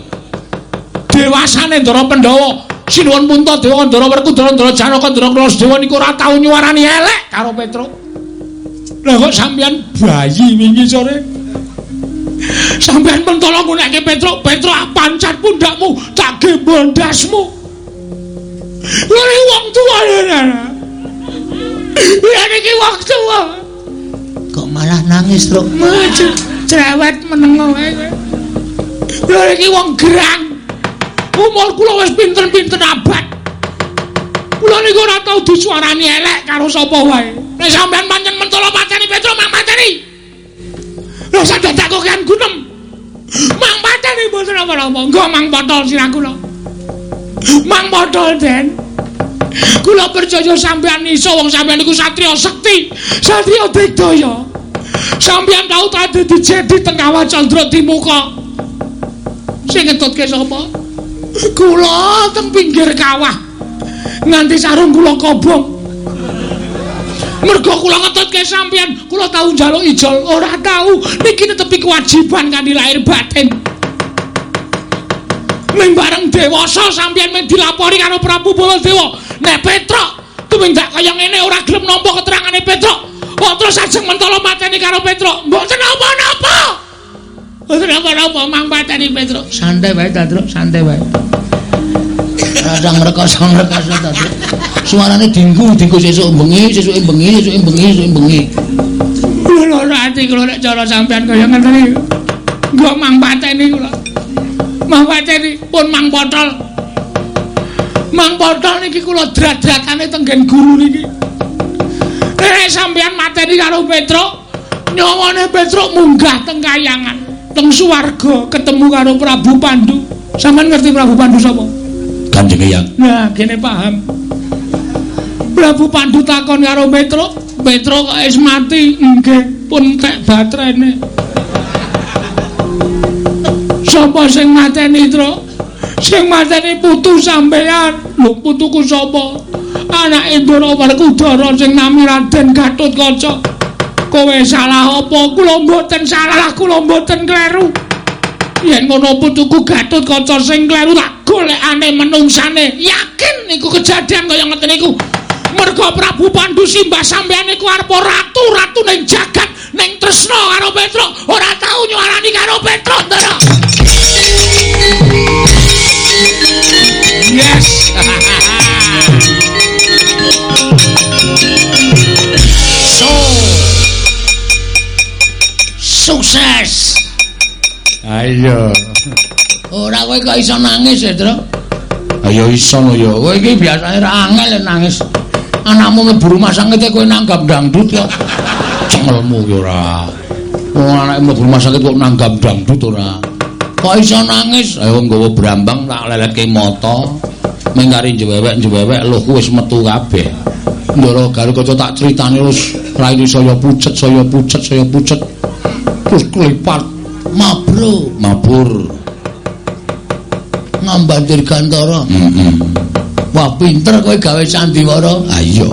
Dewasane Ndara Pandhawa, Sinuwun Puntadewa Ndara Werkudara Ndara Janaka Ndara Krasdewa niku ora tau nyuwarani elek karo Petruk. Lah kok sampeyan bayi wingi sore? Sampeyan pentolo ngunekke Petruk, Petruk pancat pundakmu, tak gembol ndasmu. Lha wong tuwa ya. Ya niki wong tuwa. Kok malah nangis, Truk? Maju cerewet menengo wae. Lha iki wong gerang. Umur kula wis pinten-pinten abad. Kula niku ora tau disuarani elek karo sapa wae. Nek sampean pancen mentolo pateni Petruk mang pateni. Lho sadak kok kan gunem. Mang pateni mboten apa-apa. Engko mang potol sirah kula. Mang potol den. Kula percaya sampean iso wong sampean niku satriya sekti, satriya digdaya. Sampeyan tau tak dadi jedi teng kawah Candra Timuka. Sing ngetutke sapa? Kula teng pinggir kawah. Nganti sarung kula kobong. Mergo kula ngetutke sampeyan, kula tau njaluk ijol, ora tau. Niki netepi kewajiban kanthi lahir batin. Ning bareng dewasa sampeyan men dilapori karo Prabu Baladewa. Nek Petruk tumindak kaya ngene ora gelem nampa keterangane Petruk. Kok terus ajeng mentolo mateni karo Petruk. Mboten napa-napa. Mboten napa-napa mang mateni Petruk. Santai wae ta, Truk, santai wae. Radang rekoso-rekoso ta, Truk. Suarane dinggu, dinggu sesuk bengi, sesuke bengi, sesuke bengi, sesuke bengi. Kula ora ati kula nek cara sampean kaya ngeten iki. Nggo mang pateni kula. Mang pateni pun mang potol. Mang potol niki kula drat-dratane tenggen guru niki. Nek sampean mateni karo Petruk, nyawane Petruk munggah teng kayangan, teng swarga ketemu karo Prabu Pandu. Sampeyan ngerti Prabu Pandu sapa? Kanjeng Hyang. Nah, kene paham. Prabu Pandu takon karo Petruk, Petruk kok wis mati? Nggih, pun tek batrene. Sapa sing mateni, Truk? Sing mateni putu sampean. Lho, putuku sapa? Anake Ndara Werkudara sing nami Raden Gatotkaca. Kowe salah apa? Kula mboten salah, kula mboten kleru. Yen ngono putuku Gatotkaca sing kleru tak golekane menungsane. Yakin niku kejadian kaya ngeten niku. Mergo Prabu Pandu simbah sampeyan niku arep ratu-ratu ning jagat ning tresna karo Petruk, ora tau nyuarani karo Petruk, Ndara. Kok iso nangis ya, Truk? Ayo iso lho ya. Kowe iki biasane ra angel nangis. Anakmu mlebu rumah sakit kowe nanggap dangdut ya. Cengelmu ki ora. Wong anake mlebu rumah sakit kok nanggap dangdut ora. Kok iso nangis? Ayo nggawa brambang tak leletke mata. Mengkari jewewek jewewek luhku wis metu kabeh. Ndara garu kaca tak critani terus raine saya pucet, saya pucet, saya pucet. Terus klipat mabro, mabur. Ngambandir gantara. Heeh. Wah pinter kowe gawe sandiwara. Ah iya.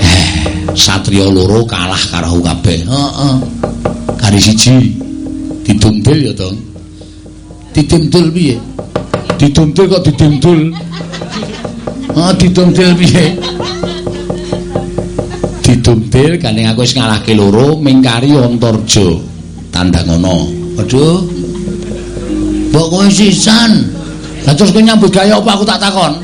Eh, Satria loro kalah karo kabeh. Heeh. Kari siji diduntil ya, Dong. Ditimtul piye? Diduntil kok didimdul. Oh, ditimtul piye? Diduntil gandeng aku wis ngalahke loro mingkari Antarja. Tandangono. Waduh. Mbok kowe sisan. Lah terus kowe nyambut gawe apa aku tak takon?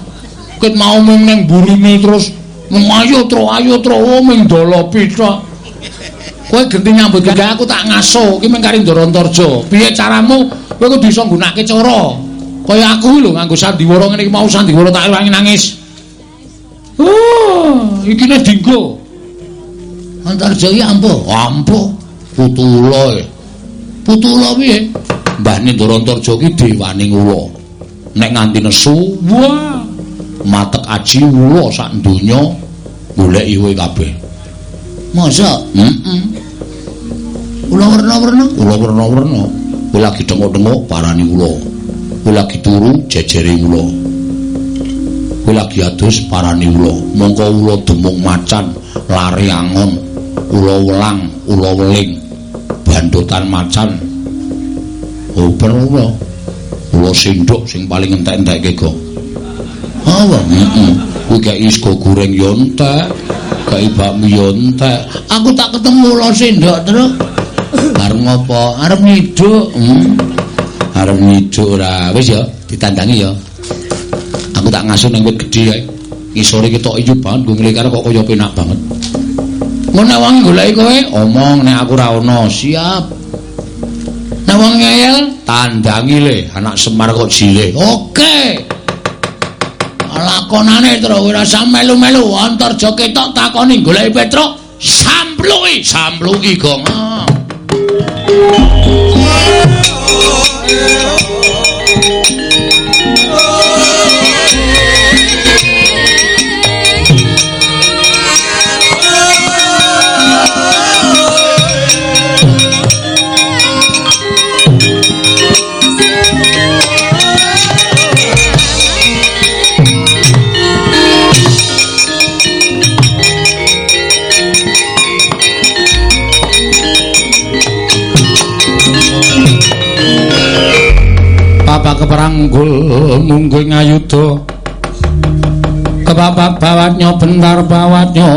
Ket mau mung ning burine terus ayo tro ayo tro oh, ming dolo pita. Kowe genti nyambut gawe aku tak ngaso ki mingkari Ndara Antarja. Piye caramu? Kowe kudu iso nggunakake cara. Kaya aku lho nganggo sandiwara ngene iki mau sandiwara tak ewangi nangis. Oh, iki nek dinggo. Antarja iki ampuh. Ampuh. Putula. e. Putula piye? Mbahne Ndara Antarja ki dewaning ula. Nek nganti nesu, wah, matek aji ula sak donya goleki kowe kabeh. Masa? Heeh. Kula werna-werna. Kula werna-werna. Kowe lagi dengok-dengok parani kula. Kowe lagi turu jejere kula. Kowe lagi adus parani kula. Mongko kula dumung macan, lari angon, kula welang, kula weling, bandotan macan. Oh, bener kula. Sinduk sing paling entek-entekke kok. Apa? Heeh. Kuwi kaya sego goreng yo entek, kaya bakmi yo entek. Aku tak ketemu lo sindok terus. Arep ngopo? Arep ngiduk. Hmm. Arep ngiduk ora. Wis ya, ditandangi ya. Aku tak ngasuh ning wit gedhe ae. Ngisore ketok ijo banget, gue nglikar kok kaya penak banget. Ngono wong goleki kowe. Omong nek aku ra ono, siap. Wong ngeyel, Tandangi le, anak Semar kok jile. oke. Lakonane terus ora melu-melu antarja ketok takoni goleki Petruk. Sampluki, sampluki gong. Ah. Papa keperanggul munggu ngayuda. Kepapak bawatnya bentar bawatnya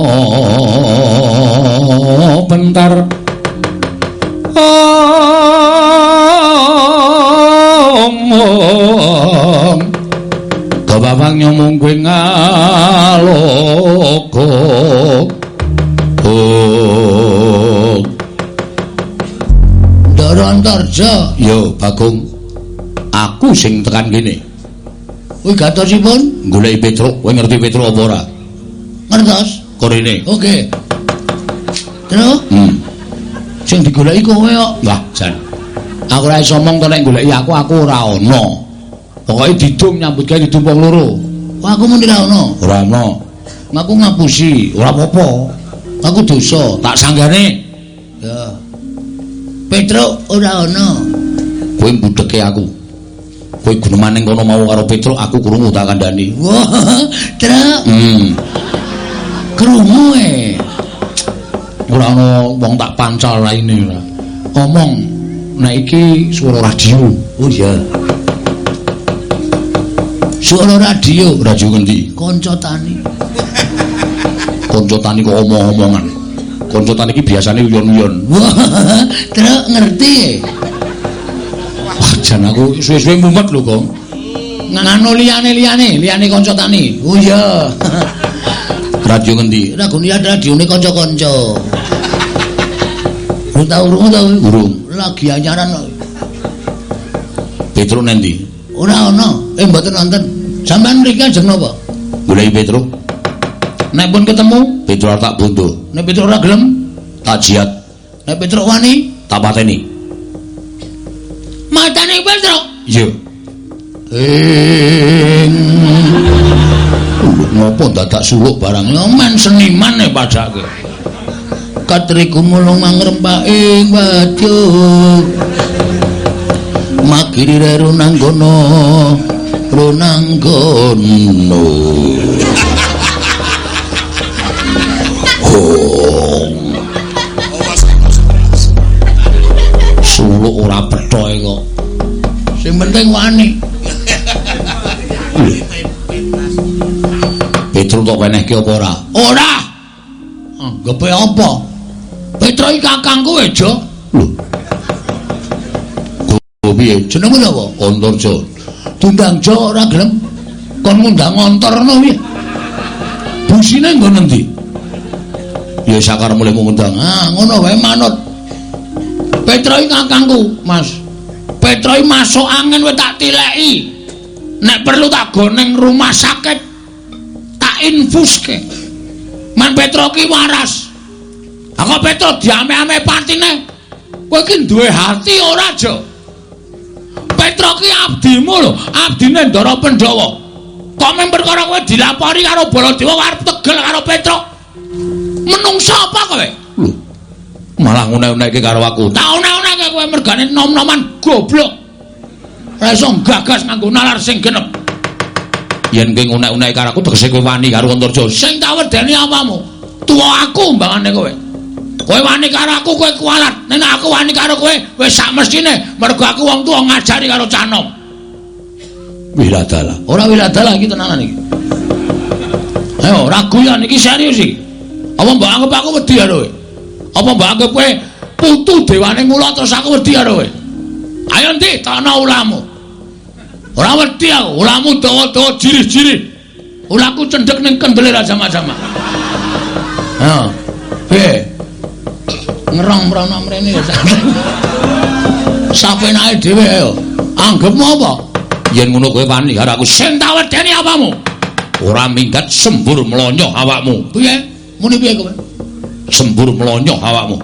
bentar. Omong Kebabangnya munggu ngaloko Oh Ndara antarja. Yo Bagong Aku sing tekan kene Kuwi gatosipun Goleki Petruk Kowe ngerti Petruk apa ora ngertos? Korene Oke. Terus Hmm sing digoleki kowe kok. Wah, jan. Aku ora iso omong to nek goleki aku aku ora ono. Pokoke didum nyambut gawe didum loro. Wah, aku mesti ra ono. Ora ono. Aku ngapusi. Ora apa-apa. Aku dosa. Tak sanggane Ya. Petruk ora ono. kowe mbudheke aku. Kowe guneman ning kono mau karo Petruk aku krungu tak kandhani. Wah, truk Hmm. krungu e. Ora ono wong tak pancal raine ora. Omong nek iki swara radio. Oh iya. Suara radio Radio ngendi? kanca tani. Kanca tani kok omong-omongan. Kanca tani iki biasane uyon-uyon. Wah, truk ngerti e. Jan aku suwe-suwe mumet lho, Kong. Ngano liyane-liyane, liyane kanca tani. Oh iya. Radio ngendi? Ragune radione kanca-kanca. Lu tau urung tau? Urung. Lagi anyaran kok. Petruk nendi? Ora ono. Eh mboten wonten. Sampeyan mriki ajeng napa? Goleki Petruk. Nek pun ketemu, Petruk tak bondo. nek Petruk ora gelem, Tak jiat. nek Petruk wani, Tak pateni. Matane Petruk. Iya. Ing Ngopo dadak suluk barang? men seniman e padake. Katriku mulung mangrempake waduk. Magiri reru nanggono, ro nanggono. Suluk kok. Sing penting wani. Petruk kok wenehke apa ora? Ora. Anggepe apa? Petruk iki kakangku ejo. Lho. Kok piye? Jenengmu napa? Antarja. Tundang Jo ora gelem. Kon ngundang ngontorno piye? Busine nggo endi? Ya sakar mulai ngundang. Ah, ngono wae manut. Petroi kakangku, Mas. Petroi masuk angin wis tak tileki. Nek perlu tak goneng rumah sakit. Tak infuske. Man Petro ki waras. Aku Petro diame-ame patine. Kowe ki duwe hati ora, Jo? Petro ki abdimu lho, abdine Ndara Pandhawa. Kok mung perkara kowe dilapori karo Baladewa arep tegel karo Petro? Menungsa apa kowe? Lho. Malah ngune-uneke karo aku. Tak une-uneke kowe mergane nom-noman goblok. Ora iso gagas nganggo nalar sing genep. Yen kowe ngune-uneke karo aku tegese kowe wani karo Antarja. Sing tak wedeni apamu? Tuwa aku mbangane kowe. Kowe wani karo aku kowe kualat. Nek aku wani karo kowe wis sak mestine mergo aku wong tuwa ngajari karo canom. Wiladala. Ora wiladalah iki tenanan iki. Ayo, ora guyon iki serius iki. Apa mbok anggap aku wedi karo kowe? Apa mbok anggap kowe putu dewane mula terus aku wedi karo kowe? Ayo ndi tono ulamu. Ora wedi aku, ulamu dawa-dawa jirih-jirih. Ulaku cendhek ning kendele ra jama-jama. Ha. Piye? Ngerong mrono mrene ya. Sapenake dhewe ayo. Anggepmu apa? Yen ngono kowe wani karo aku Sing tak wedeni apamu? ora minggat sembur melonyoh awakmu. Piye? Muni piye kowe? Sembur melonyoh awakmu.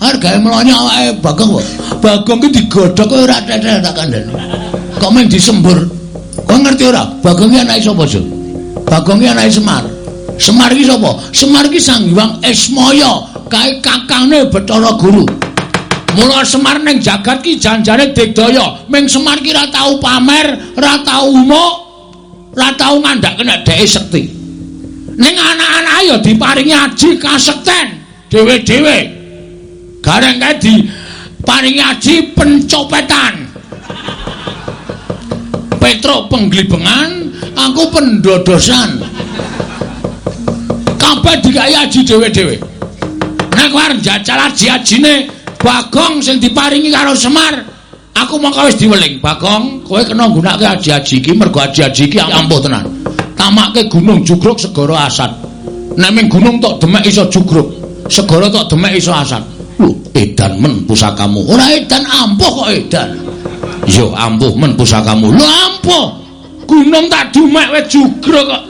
Hargae melonyo awake Bagong kok. Bagong ki digodhog ora tetel tak kandhani. Kok men disembur. Kowe ngerti ora? Bagong ki anake sapa, Jo? Bagong ki anake Semar. Semar ki sapa? Semar ki Sang Hyang Ismaya, kae kakangne Bathara Guru. Mula Semar ning jagat ki janjane digdaya. Ming Semar ki ora tau pamer, ora tau umuk, ora tau ngandhak nek dheke sekti. Ning anak-anak ya diparingi aji kasekten dhewe-dhewe. Gareng kae diparingi aji pencopetan. Petro pengglibengan, aku pendodosan. Kabeh dikai aji dhewe-dhewe. Nek kowe arep njajal aji-ajine Bagong sing diparingi karo Semar, aku mongko wis diweling. Bagong, kowe kena nggunakake aji-aji iki mergo aji-aji iki ampuh tenan. Tamake gunung jugruk segara asat. Nek ming gunung tok demek iso jugruk, segara tok demek iso asat. Lho, edan men pusakamu. Ora edan ampuh kok edan. Yo ampuh men pusakamu. Lho ampuh. Gunung tak demek wis jugruk kok.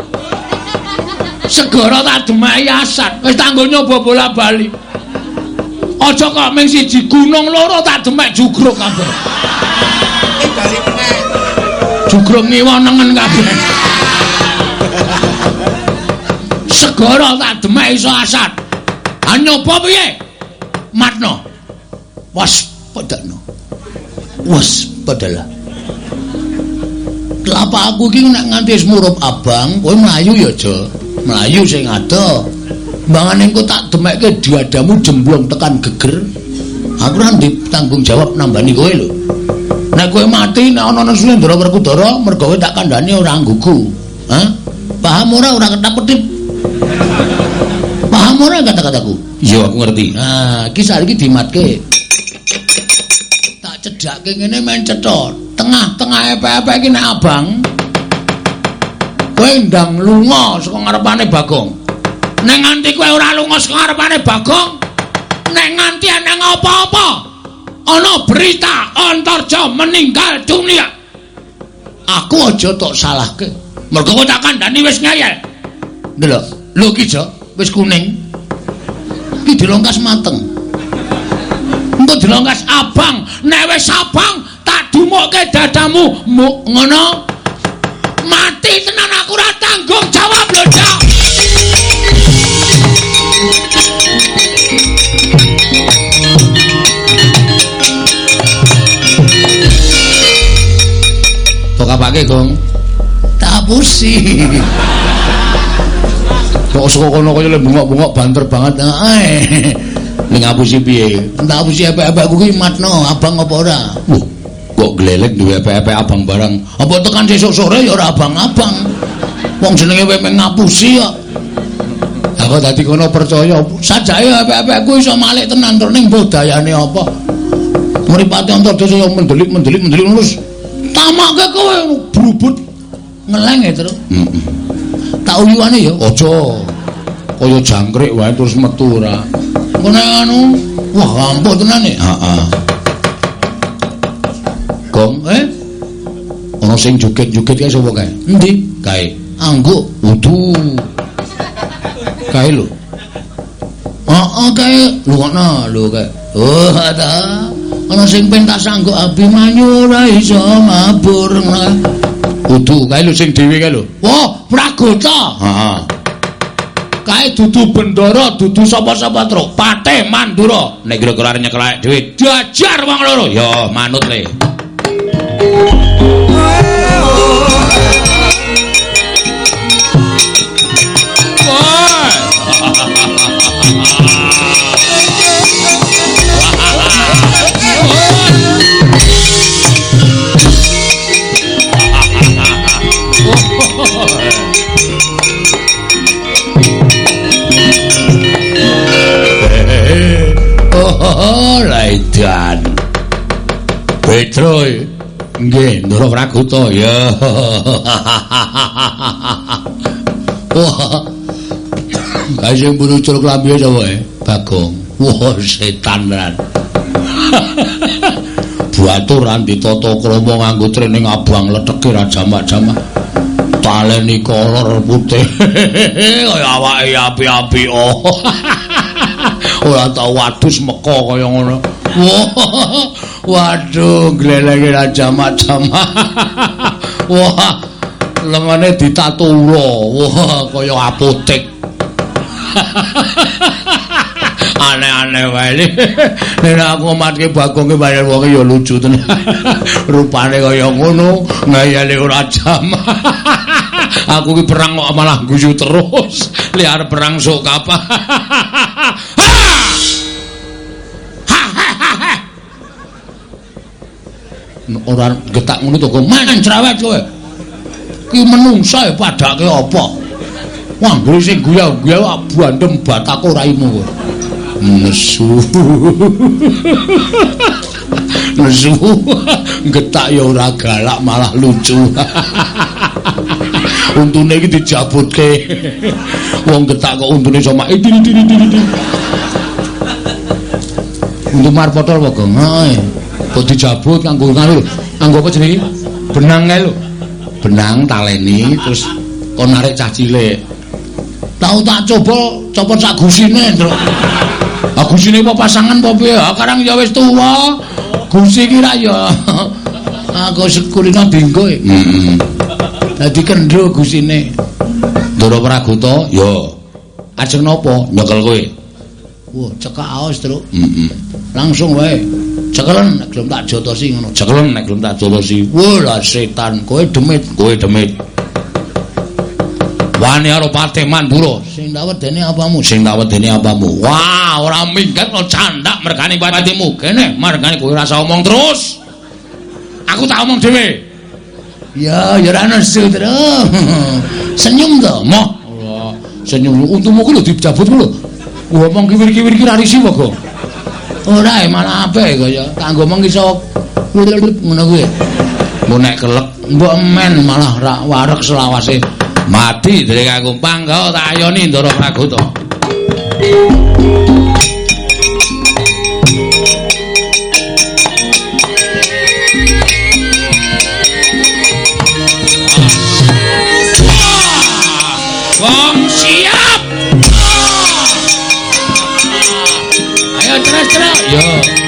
Segara tak demeki asat. Wis tanggo nyoba bola-bali. Aja kok ming siji gunung loro tak demek jugruk kabeh. Jugruk ngiwonengen kabeh. Segara tak demek iso asat. Ha nyoba piye? Matno. Was padalah. Kelapa aku iki nek nganti murup abang, kowe mlayu ya aja. Mlayu sing ado. Mbangane engko tak demekke diadamu jemblong tekan geger. Aku ora tanggung jawab nambani kowe lho. Nek kowe mati nek ana Sulendra Werkudara, mergo kowe tak kandhani ora nggugu. Hah? Paham ora ora ketap-ketip? Paham ora kata-kataku? Yo aku ngerti. Nah, iki saiki dimatke. Tak cedhake ngene men cetha. Tengah-tengah epek-epek iki nek abang. Kowe ndang lunga saka ngarepane Bagong. Nek nganti kowe ora lunga saka ngarepane Bagong, nek nganti ana apa-apa, ana berita Antarja meninggal dunia. Aku aja tok salahke. Mergo kowe tak kandhani wis ngeyel. Ndelok, lho ki Jo, wis kuning. Iki dilongkas mateng. Engko dilongkas abang, nek wis abang tak dumukke dadamu Mu- ngono. Mati tenan aku ora tanggung jawab lho, Cak. Kok apake, Gong? Tak pusi. Kok saka kono kaya le bungok-bungok banter banget. Ae. Ning ngapusi piye? Tak pusi epek-epekku ki matno, abang apa ora? Wuh, kok glelek duwe epek-epek abang barang. Apa tekan sesuk sore ya ora abang-abang. Wong jenenge wewe ngapusi kok. Aku dadi kono percaya. Sajake epek-epekku iso malik tenan tur ning budayane apa. Mripate Antardosa yo mendelik-mendelik mendelik terus tamake kowe brubut ngeleng terus. Heeh. Tak uyuane ya. Aja kaya jangkrik wae terus metu ora. Ngono anu. Wah, ampuh tenan ya. Heeh. Gong, Eh, ana sing joget-joget kae sapa kae? endi? Kae. Angguk. Udu. Kae lho. Heeh kae lungono lho kae. Oh, ta. Ana sing pentas angguk Abimanyu ora iso mabur ngono kae. Udu kae lho sing dhewe kae lho. Wah, Pragota. Heeh. Kae dudu bendara, dudu sapa-sapa truk. Patih Mandura. Nek kira-kira arep nyekelake dhewe, jajar wong loro. Ya manut le. Nggih, Ndara Praguta ya. Wah. Kae sing muncul klambi sapa e? Bagong. Wah, setan tenan. Buaturan ditata krama nganggo trening abang leteke ra jamak-jamak. Taleni kolor putih. Kaya awake api-api. Oh. ora tau wadus meko kaya ngono. Waduh, glelenge ra jamak-jamak. Wah, lengane ditato. Wah, kaya apotek. Aneh-aneh wae. Nek aku ngomatke Bagong ki bayar wong ya lucu tenan. Rupane kaya ngono, ngayale ora jamak. aku ki perang kok malah guyu terus. Liar perang sok kapan. Ora getak ngono to kok mangan cerewet kowe. Ki menungsa e padake apa? Wah sing guyah-guyah bandem batako raimu kowe. Nesu. Nesu. Getak ya ora galak malah lucu. Untune iki dijabutke. Wong getak kok untune sama iki Untuk marpotol apa gong? kok dijabut kanggo ngono kanggo apa jenenge? Benang kae lho. Benang taleni terus kon narik cah cilik. Tau tak coba copot sak gusine truk ah gusine apa pasangan apa piye? Ah karang ya wis tuwa. Gusi iki ra ya. Aku sekulino dinggo heeh dadi kendro gusine. Ndoro Praguta ya. Ajeng napa nyekel kowe wah cekak aos truk heeh langsung wae Cekelen nek gelem tak jotosi ngono. Cekelen nek gelem tak jotosi. Wah, setan, kowe demit, kowe demit. Wani karo Patih Mandura. Sing tak wedeni apamu? Sing tak wedeni apamu? Wah, ora minggat kok candak mergane patimu. Kene, mergane kowe rasa omong terus. Aku tak omong dhewe. Ya, ya ora nesu terus. Senyum to, moh. Senyum untumu ku lho dicabut ku lho. Ngomong kiwir-kiwir iki ra risi kok. Ora malah apik kaya kanggo mung iso ngono kuwi. Mbok nek kelek mbok men malah ra warek selawase mati dari kanggo pangga tak ayoni Ndara Praguta. Yeah.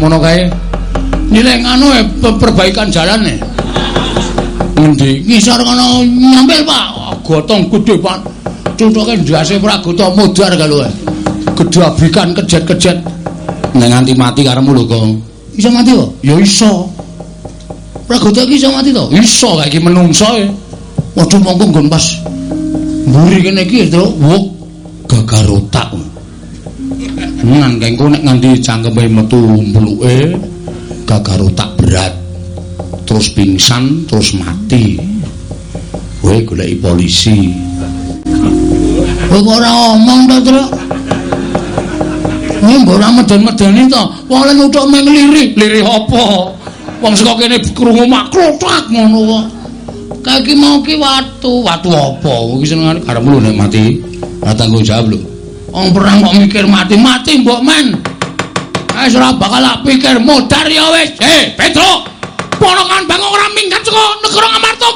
Semono kae. Nyileng anu perbaikan jalan e. Ngendi? Ngisor kono nyampil, Pak. Gotong gede, Pak. Cuthuke ndase Pragota modar kalau e. Gedhe abikan kejet-kejet. Nek nganti mati karemu lho kok. Iso mati kok? Ya iso. Pragota iki iso mati to? Iso kae iki menungso e. Waduh monggo nggon pas mburi kene iki, Tru. Wuk gagar otak. Nang kengko nek nganti cangkeme metu mbluke gagar otak berat. Terus pingsan, terus mati. Kowe goleki polisi. Kok ora omong to, Tru? Kowe mbok ora meden-medeni to. Wong lan utuk meng lirih. Lirih apa? Wong saka kene krungu makrotak ngono kok. Kae iki mau ki watu. Watu apa? Iki senengane karepmu lho nek mati. Ora tanggung jawab lho. Wong perang kok mikir mati-mati mbok men. Wis ora bakal tak pikir modar ya wis. Eh, Petro. Ponokan bangun ora minggat saka negara Ngamarta.